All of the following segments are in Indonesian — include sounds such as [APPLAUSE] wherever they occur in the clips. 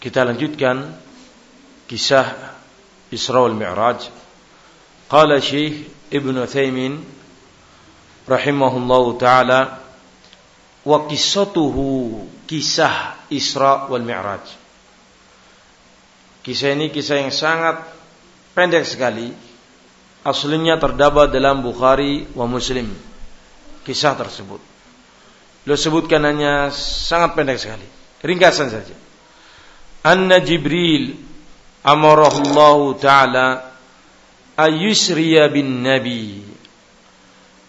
Kita lanjutkan kisah Isra wal Mi'raj. Qala Syekh Ibn Utsaimin rahimahullahu taala wa qissatuhu kisah Isra wal Mi'raj. Kisah ini kisah yang sangat pendek sekali. Aslinya terdapat dalam Bukhari wa Muslim. Kisah tersebut. Lo sebutkan hanya sangat pendek sekali. Ringkasan saja anna Jibril amarahullahu taala ayusriya bin nabi.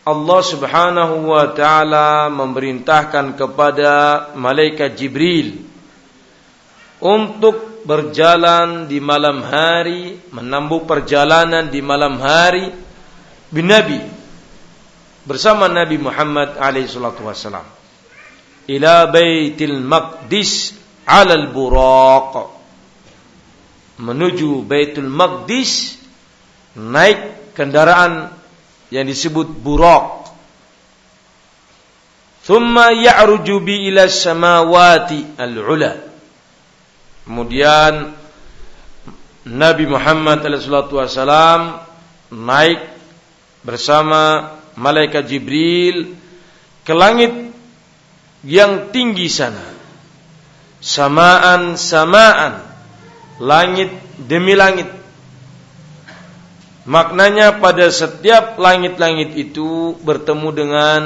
Allah Subhanahu wa taala memerintahkan kepada malaikat Jibril untuk berjalan di malam hari, menambah perjalanan di malam hari bin Nabi bersama Nabi Muhammad alaihi salatu wasalam ila Baitul Maqdis alal buraq. Menuju Baitul Maqdis naik kendaraan yang disebut buraq. Thumma ya'ruju bi ila samawati al-ula. Kemudian Nabi Muhammad sallallahu wasallam naik bersama malaikat Jibril ke langit yang tinggi sana samaan samaan. Langit demi langit. Maknanya pada setiap langit-langit itu bertemu dengan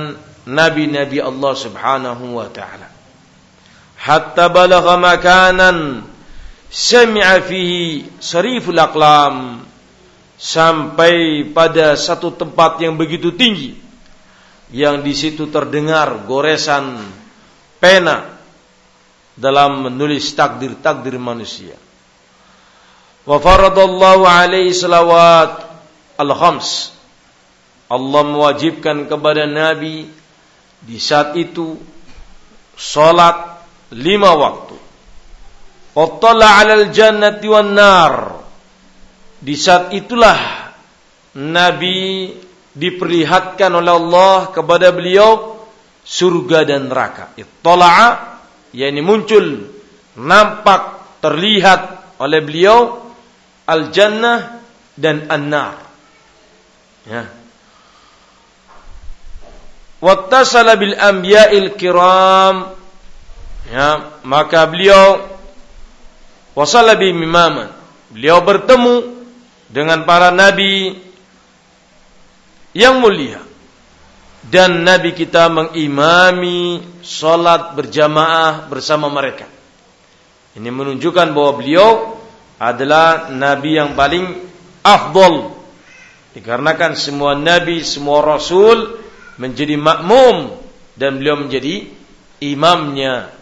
nabi-nabi Allah Subhanahu wa taala. Hatta balagha makanan sami'a fihi sariful aqlam sampai pada satu tempat yang begitu tinggi yang di situ terdengar goresan pena dalam menulis takdir-takdir manusia. Wa faradallahu alaihi salawat al-khams. Allah mewajibkan kepada Nabi di saat itu salat lima waktu. Wattala 'alal jannati wan nar. Di saat itulah Nabi diperlihatkan oleh Allah kepada beliau surga dan neraka. Ittala'a yakni muncul nampak terlihat oleh beliau al-jannah dan an-nar. Ya. Wattasala bil anbiya'il kiram. Ya maka beliau wasala bi mimaman beliau bertemu dengan para nabi yang mulia dan Nabi kita mengimami sholat berjamaah bersama mereka. Ini menunjukkan bahwa beliau adalah Nabi yang paling afdol. Dikarenakan semua Nabi, semua Rasul menjadi makmum dan beliau menjadi imamnya.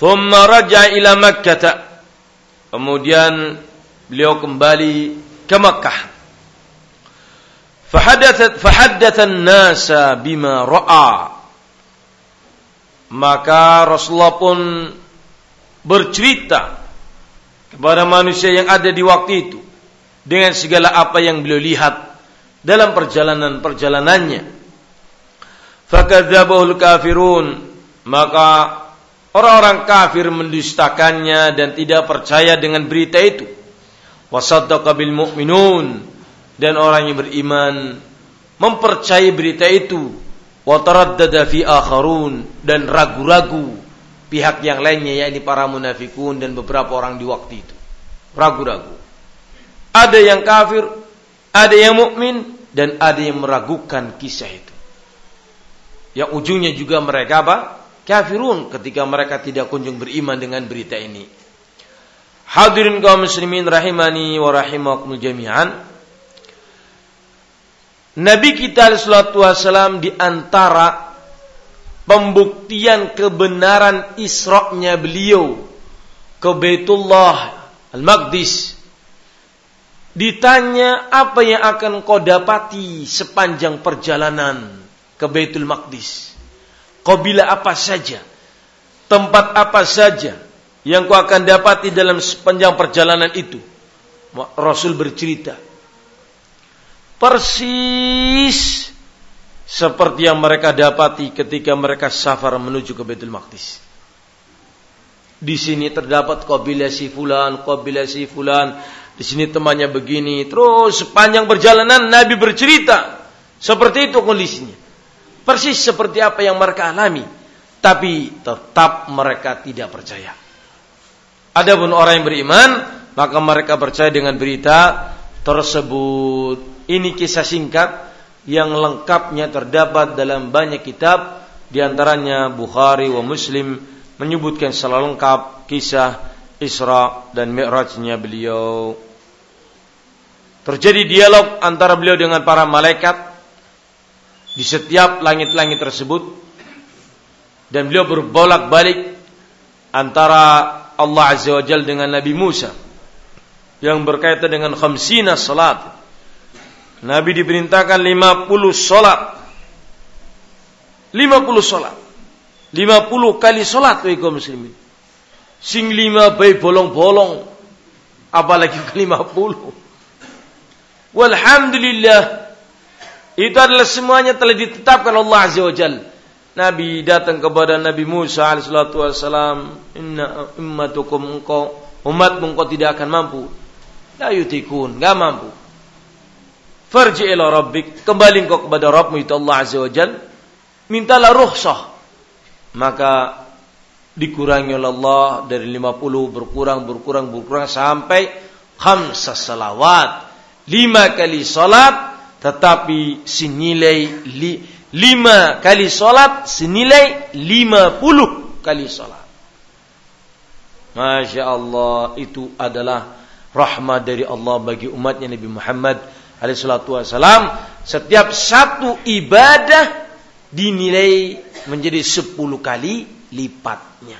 Thumma raja ila Makkah. Kemudian beliau kembali ke. Fahadathat fahaddathan nasa bima ra'a. Maka Rasulullah pun bercerita kepada manusia yang ada di waktu itu dengan segala apa yang beliau lihat dalam perjalanan-perjalanannya. Fakadzabahul kafirun maka orang-orang kafir mendustakannya dan tidak percaya dengan berita itu wasaddaqa bil mu'minun. Dan orang yang beriman mempercayai berita itu. Wa taraddada fi akharun. Dan ragu-ragu pihak yang lainnya yakni para munafikun dan beberapa orang di waktu itu. Ragu-ragu. Ada yang kafir ada yang mukmin dan ada yang meragukan kisah itu. Yang ujungnya juga mereka apa? Kafirun ketika mereka tidak kunjung beriman dengan berita ini hadirin kaum muslimin rahimani wa rahimakumul jami'an. Nabi kita wasallam di antara pembuktian kebenaran Isra'nya beliau ke Baitullah Al-Maqdis. Ditanya apa yang akan kau dapati sepanjang perjalanan ke Baitul Maqdis. Bila apa saja tempat apa saja yang kau akan dapati dalam sepanjang perjalanan itu Rasul bercerita persis seperti yang mereka dapati ketika mereka safar menuju ke Baitul Maqdis. Di sini terdapat kabilah si fulan, kabilah si fulan, di sini temannya begini. Terus sepanjang perjalanan Nabi bercerita seperti itu kondisinya. Persis seperti apa yang mereka alami, tapi tetap mereka tidak percaya. Adapun orang yang beriman, maka mereka percaya dengan berita tersebut. Ini kisah singkat yang lengkapnya terdapat dalam banyak kitab di antaranya Bukhari wa Muslim menyebutkan secara lengkap kisah Isra dan Mi'rajnya beliau. Terjadi dialog antara beliau dengan para malaikat di setiap langit-langit tersebut dan beliau berbolak-balik antara Allah Azza wa Jalla dengan Nabi Musa yang berkaitan dengan khamsina salat Nabi diperintahkan 50 sholat. 50 sholat. 50 kali sholat wahai muslimin. Sing lima bayi bolong-bolong. Apalagi ke 50. Walhamdulillah. Itu adalah semuanya telah ditetapkan Allah Azza wa Jal. Nabi datang kepada Nabi Musa alaihissalatu wassalam. Inna ummatukum engkau. Umatmu engkau tidak akan mampu. La yutikun. Gak mampu. Farji ila rabbik. Kembali engkau kepada Rabbmu itu Allah Azza wa Jal. Mintalah ruhsah. Maka dikurangi oleh Allah dari 50 berkurang berkurang berkurang sampai khamsa salawat. Lima kali salat tetapi senilai li, lima kali salat senilai lima puluh kali salat. Masya Allah itu adalah rahmat dari Allah bagi umatnya Nabi Muhammad alaihissalatu wassalam setiap satu ibadah dinilai menjadi sepuluh kali lipatnya.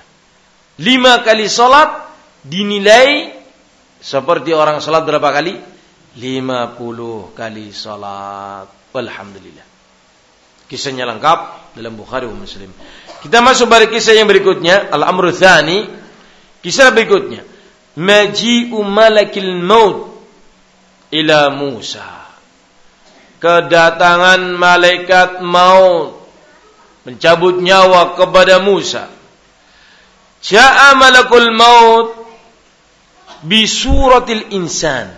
Lima kali sholat dinilai seperti orang sholat berapa kali? Lima puluh kali sholat. Alhamdulillah. Kisahnya lengkap dalam Bukhari dan Muslim. Kita masuk pada kisah yang berikutnya. Al-Amru Thani. Kisah berikutnya. Maji'u malakil maut ila Musa. Kedatangan malaikat maut mencabut nyawa kepada Musa. Ja'a malakul maut bi suratil insan.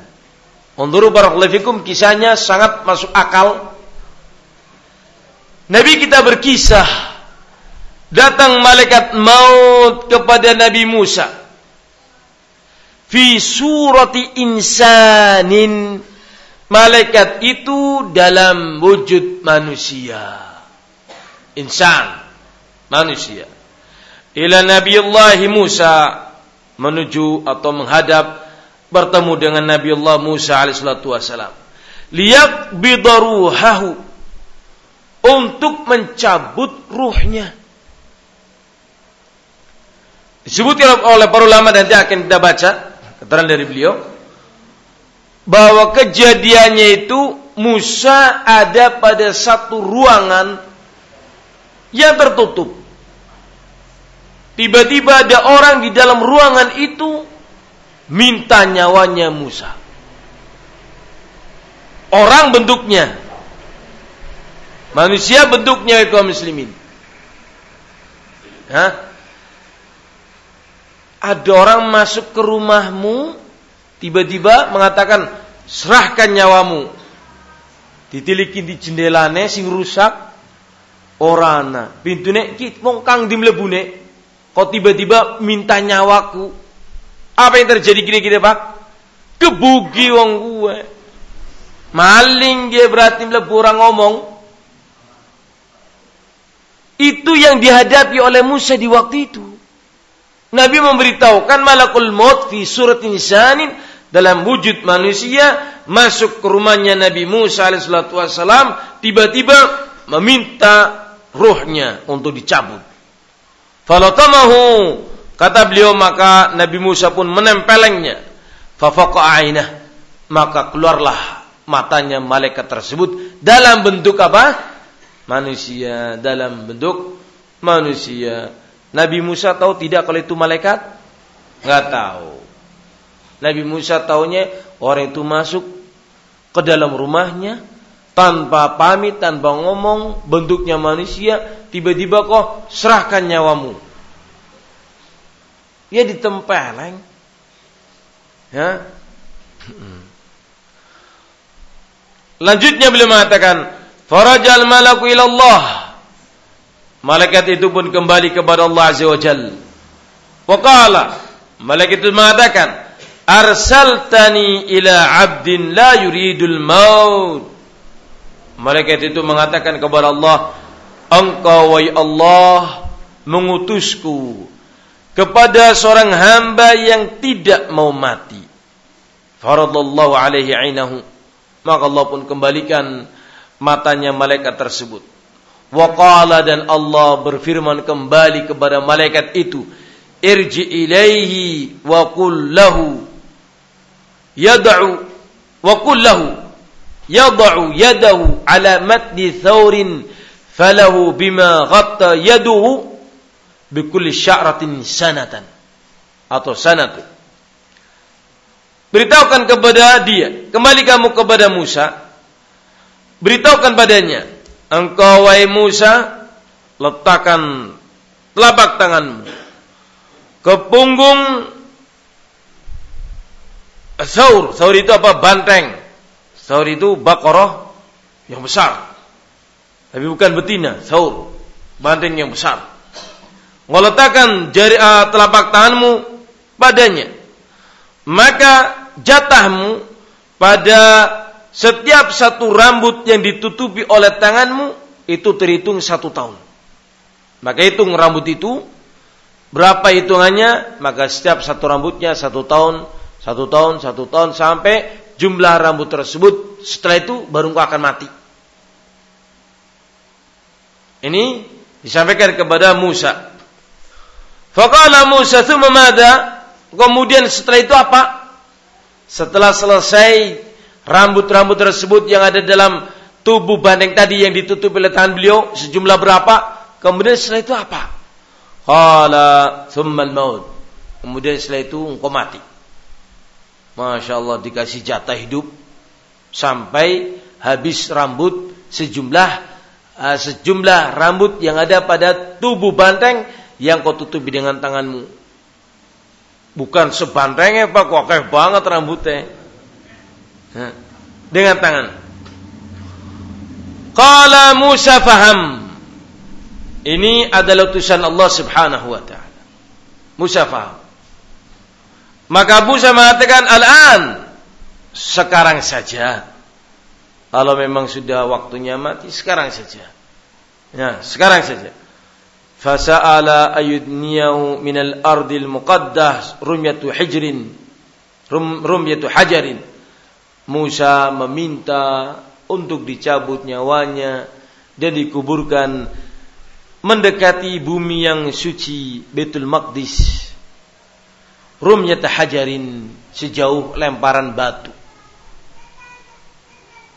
Unduru barakallahu kisahnya sangat masuk akal. Nabi kita berkisah. Datang malaikat maut kepada Nabi Musa. Fi surati insanin malaikat itu dalam wujud manusia. Insan manusia. Ila Nabi Allah Musa menuju atau menghadap bertemu dengan Nabi Allah Musa alaihissalatu wassalam. Liyak bidaruhahu untuk mencabut ruhnya disebutkan oleh para ulama nanti akan kita baca keterangan dari beliau bahwa kejadiannya itu Musa ada pada satu ruangan yang tertutup. Tiba-tiba ada orang di dalam ruangan itu minta nyawanya Musa. Orang bentuknya manusia bentuknya kaum muslimin. Hah? ada orang masuk ke rumahmu tiba-tiba mengatakan serahkan nyawamu Ditiliki di jendelane sing rusak orana. Pintune ki wong kang di mlebune kok tiba-tiba minta nyawaku. Apa yang terjadi gini-gini Pak? Kebugi wong gue. Maling dia berarti mlebu orang ngomong. Itu yang dihadapi oleh Musa di waktu itu. Nabi memberitahukan malakul maut fi surat insanin dalam wujud manusia masuk ke rumahnya Nabi Musa alaihissalam tiba-tiba meminta ruhnya untuk dicabut. Falatamahu kata beliau maka Nabi Musa pun menempelengnya. Fafaqa maka keluarlah matanya malaikat tersebut dalam bentuk apa? Manusia dalam bentuk manusia. Nabi Musa tahu tidak kalau itu malaikat? Enggak tahu. Nabi Musa tahunya orang itu masuk ke dalam rumahnya tanpa pamit, tanpa ngomong, bentuknya manusia, tiba-tiba kok serahkan nyawamu. Ya ditempeleng. Ya. Lanjutnya beliau mengatakan, "Farajal malaku ilallah." Malaikat itu pun kembali kepada Allah Azza wa Jalla. Waqala, malaikat itu mengatakan, "Arsaltani ila 'abdin la yuridul maut." Malaikat itu mengatakan kepada Allah, "Engkau wahai Allah mengutusku kepada seorang hamba yang tidak mau mati." Faradallahu alaihi ainahu. Maka Allah pun kembalikan matanya malaikat tersebut. Waqala dan Allah berfirman kembali kepada malaikat itu, irji ilaihi wa qul lahu yad'u wa qul lahu yad'u yadahu ala matni thawrin falahu bima ghatta yaduhu bikulli sya'ratin sanatan atau sanatu beritahukan kepada dia kembali kamu kepada Musa beritahukan padanya engkau wahai Musa letakkan telapak tanganmu ke punggung Saur, saur itu apa? Banteng. Saur itu bakoroh yang besar. Tapi bukan betina, saur. Banteng yang besar. Meletakkan jari uh, telapak tanganmu padanya. Maka jatahmu pada setiap satu rambut yang ditutupi oleh tanganmu itu terhitung satu tahun. Maka hitung rambut itu berapa hitungannya? Maka setiap satu rambutnya satu tahun, satu tahun, satu tahun sampai jumlah rambut tersebut setelah itu baru engkau akan mati. Ini disampaikan kepada Musa. Fakala Musa itu memada. Kemudian setelah itu apa? Setelah selesai rambut-rambut tersebut yang ada dalam tubuh bandeng tadi yang ditutup oleh tangan beliau sejumlah berapa? Kemudian setelah itu apa? Qala thumma maut. Kemudian setelah itu engkau mati. Masya Allah dikasih jatah hidup sampai habis rambut sejumlah uh, sejumlah rambut yang ada pada tubuh banteng yang kau tutupi dengan tanganmu. Bukan sebantengnya pak, kok banget rambutnya dengan tangan. Qala Musa faham. Ini adalah utusan Allah Subhanahu wa taala. Musa faham. Maka Musa mengatakan al-an sekarang saja. Kalau memang sudah waktunya mati sekarang saja. Ya, sekarang saja. Fasa'ala ayudniyahu minal ardil muqaddas rumyatu hijrin rum, rumyatu hajarin Musa meminta untuk dicabut nyawanya dan dikuburkan mendekati bumi yang suci Betul Maqdis. Rumnya hajarin sejauh lemparan batu.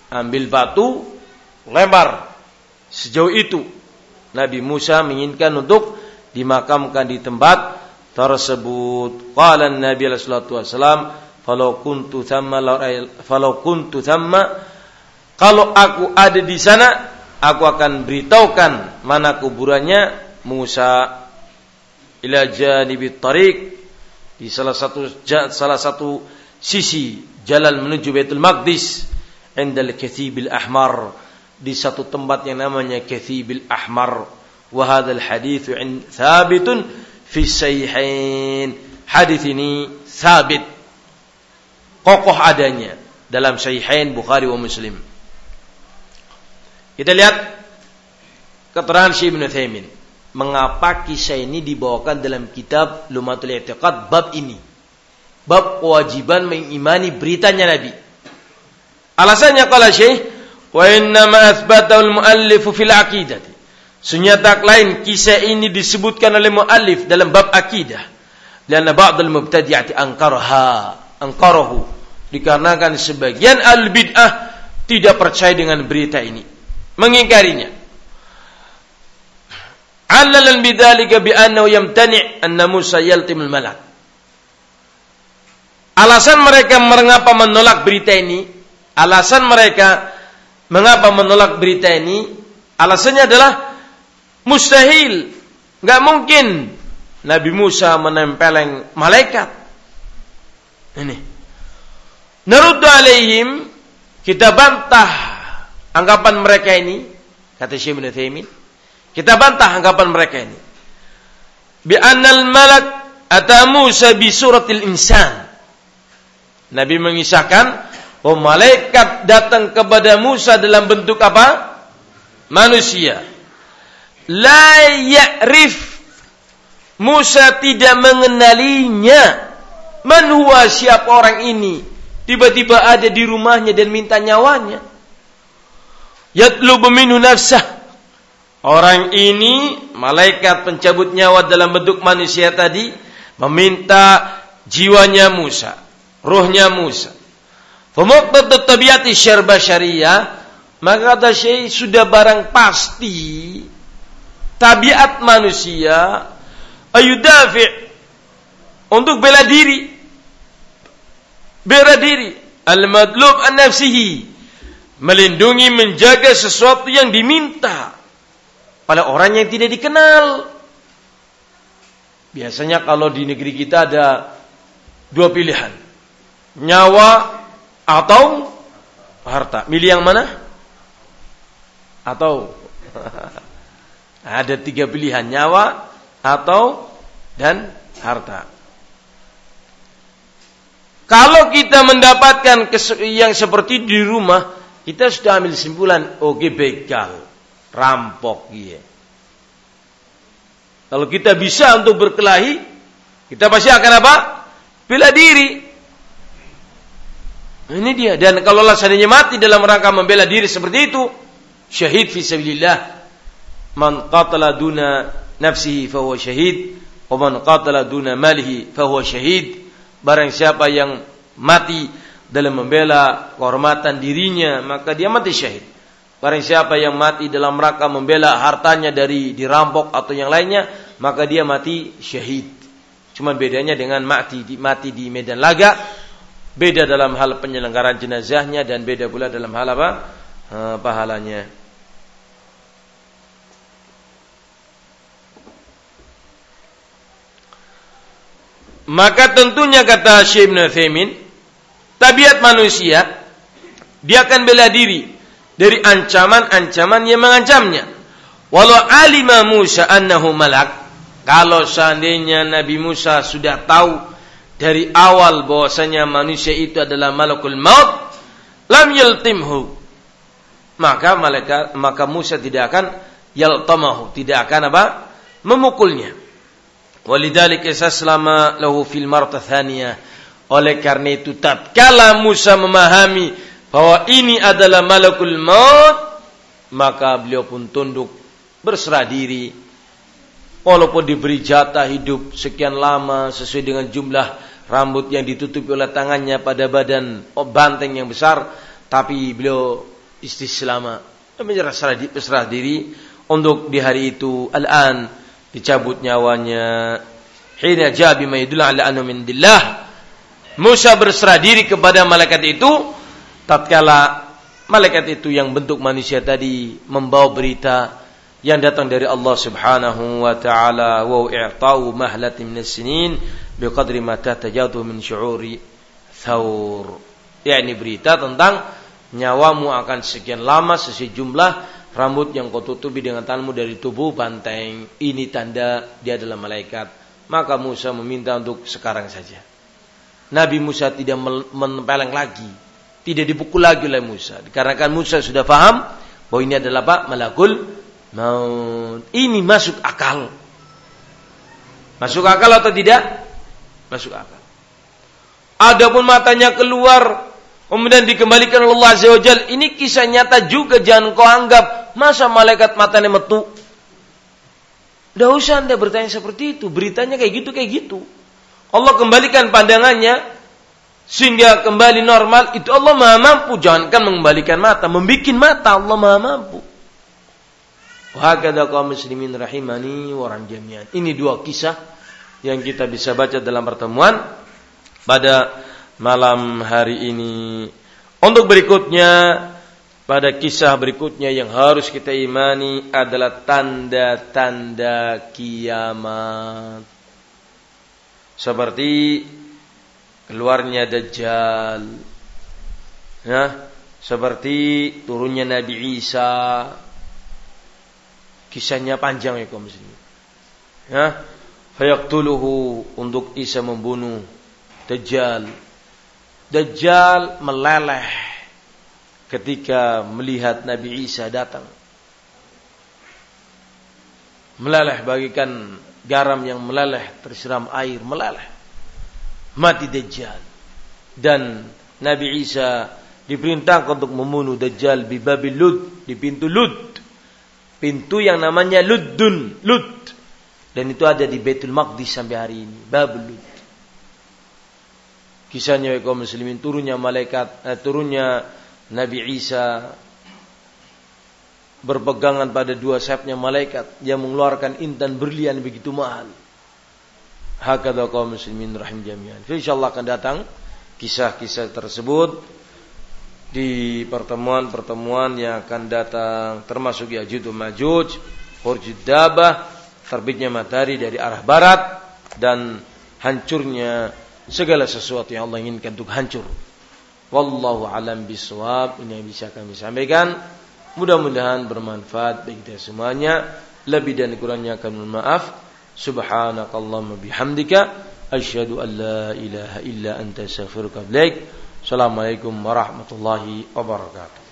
Ambil batu, lempar sejauh itu. Nabi Musa menginginkan untuk dimakamkan di tempat tersebut. Qala Nabi sallallahu alaihi wasallam Falau kuntu thamma falau kuntu thamma kalau aku ada di sana aku akan beritahukan mana kuburannya Musa ila janibit tariq di salah satu salah satu sisi jalan menuju Baitul Maqdis indal kathibil ahmar di satu tempat yang namanya kathibil ahmar. Wa hadzal hadits thabitun fi sahihain. Ini sabit kokoh adanya dalam sahihain Bukhari wa Muslim kita lihat keterangan Syekh Ibn Thaymin mengapa kisah ini dibawakan dalam kitab Lumatul I'tiqad bab ini bab kewajiban mengimani beritanya Nabi. Alasannya kala Syekh, wa inna ma athbatahu al-muallif fil aqidati. Senyata lain kisah ini disebutkan oleh muallif dalam bab akidah. Karena ba'd al-mubtadi'ati angkaraha, angkarahu. Dikarenakan sebagian al-bid'ah tidak percaya dengan berita ini. Mengingkarinya. Allalan bidzalika bi annahu yamtani' anna Musa yaltimul malak. Alasan mereka mengapa menolak berita ini, alasan mereka mengapa menolak berita ini, alasannya adalah mustahil, nggak mungkin Nabi Musa menempeleng malaikat. Ini. Naruddu alaihim kita bantah anggapan mereka ini, kata Syekh Ibn Taimin. Kita bantah anggapan mereka ini. Bi annal malak ata Musa bi suratil insan Nabi mengisahkan oh malaikat datang kepada Musa dalam bentuk apa? Manusia. La ya'rif Musa tidak mengenalinya. Man huwa siapa orang ini? Tiba-tiba ada di rumahnya dan minta nyawanya. Yatlubu minhu nafsah. Orang ini, malaikat pencabut nyawa dalam bentuk manusia tadi, meminta jiwanya Musa ruhnya Musa. Pemuqtadat tabiati syarba syariah, maka kata Syekh sudah barang pasti tabiat manusia ayudafi untuk bela diri. Bela diri. Al-madlub an nafsihi. Melindungi, menjaga sesuatu yang diminta pada orang yang tidak dikenal. Biasanya kalau di negeri kita ada dua pilihan nyawa atau harta. Milih yang mana? Atau [LAUGHS] ada tiga pilihan nyawa atau dan harta. Kalau kita mendapatkan yang seperti di rumah, kita sudah ambil simpulan, oke okay, begal, rampok, iya. Kalau kita bisa untuk berkelahi, kita pasti akan apa? Bela diri. Ini dia. Dan kalau Allah seandainya mati dalam rangka membela diri seperti itu, syahid fi sabilillah. Man qatala duna nafsihi fahuwa syahid, wa man qatala duna malihi fahuwa syahid. Barang siapa yang mati dalam membela kehormatan dirinya, maka dia mati syahid. Barang siapa yang mati dalam rangka membela hartanya dari dirampok atau yang lainnya, maka dia mati syahid. Cuma bedanya dengan mati di, mati di medan laga Beda dalam hal penyelenggaraan jenazahnya dan beda pula dalam hal apa? E, pahalanya. Maka tentunya kata Syekh Ibn Thaymin, tabiat manusia dia akan bela diri dari ancaman-ancaman yang mengancamnya. Walau alima Musa annahu malak, kalau seandainya Nabi Musa sudah tahu dari awal bahwasanya manusia itu adalah malakul maut lam yaltimhu maka malaikat maka Musa tidak akan yaltamahu tidak akan apa memukulnya walidzalika saslama lahu fil marta oleh karena itu tatkala Musa memahami bahwa ini adalah malakul maut maka beliau pun tunduk berserah diri. Walaupun diberi jatah hidup sekian lama sesuai dengan jumlah rambut yang ditutupi oleh tangannya pada badan oh, banteng yang besar tapi beliau istislama. Berserah diri untuk di hari itu. Al-an dicabut nyawanya. Hina jabi ma yadullu ala anhu min dillah Musa berserah diri kepada malaikat itu. Tatkala malaikat itu yang bentuk manusia tadi membawa berita yang datang dari Allah Subhanahu wa taala wa i'ta'u mahlatin min sinin biqadri ma tatajadu min syu'uri thawr. Yakni berita tentang Nyawamu akan sekian lama sesuai jumlah rambut yang kau tutupi dengan tanganmu dari tubuh banteng. Ini tanda dia adalah malaikat. Maka Musa meminta untuk sekarang saja. Nabi Musa tidak menempeleng lagi. Tidak dipukul lagi oleh Musa. Dikarenakan Musa sudah paham bahwa ini adalah apa? Malakul maut. Ini masuk akal. Masuk akal atau tidak? Masuk akal. Adapun matanya keluar kemudian dikembalikan oleh Allah Azza wa Jal. Ini kisah nyata juga jangan kau anggap masa malaikat matanya metu. Tidak usah anda bertanya seperti itu. Beritanya kayak gitu kayak gitu. Allah kembalikan pandangannya sehingga kembali normal. Itu Allah maha mampu. Jangankan mengembalikan mata, membuat mata Allah maha mampu. Kaum muslimin rahimani waran jami'an. Ini dua kisah yang kita bisa baca dalam pertemuan pada malam hari ini. Untuk berikutnya, pada kisah berikutnya yang harus kita imani adalah tanda-tanda kiamat. Seperti keluarnya Dajjal. Ya, seperti turunnya Nabi Isa. Kisahnya panjang ya kaum muslimin. Ya, fayaktuluhu untuk Isa membunuh Dajjal. Dajjal meleleh ketika melihat Nabi Isa datang. Meleleh bagikan garam yang meleleh tersiram air meleleh. Mati Dajjal. Dan Nabi Isa diperintahkan untuk membunuh Dajjal di Babil Lud, di pintu Lud. Pintu yang namanya Luddun, Lud. Dan itu ada di Baitul Maqdis sampai hari ini, Babul Lud. Kisahnya kaum muslimin turunnya malaikat, eh, turunnya Nabi Isa berpegangan pada dua sayapnya malaikat yang mengeluarkan intan berlian begitu mahal. Hakada kaum muslimin rahim jami'an. Insyaallah akan datang kisah-kisah tersebut di pertemuan-pertemuan yang akan datang termasuk Yajuj Majuj, Hurjud Dabah, terbitnya matahari dari arah barat dan hancurnya segala sesuatu yang Allah inginkan untuk hancur. Wallahu alam biswab. Ini yang bisa kami sampaikan. Mudah-mudahan bermanfaat bagi kita semuanya. Lebih dan kurangnya mohon maaf. Subhanakallahumma bihamdika asyhadu an la ilaha illa anta astaghfiruka wa Assalamualaikum warahmatullahi wabarakatuh.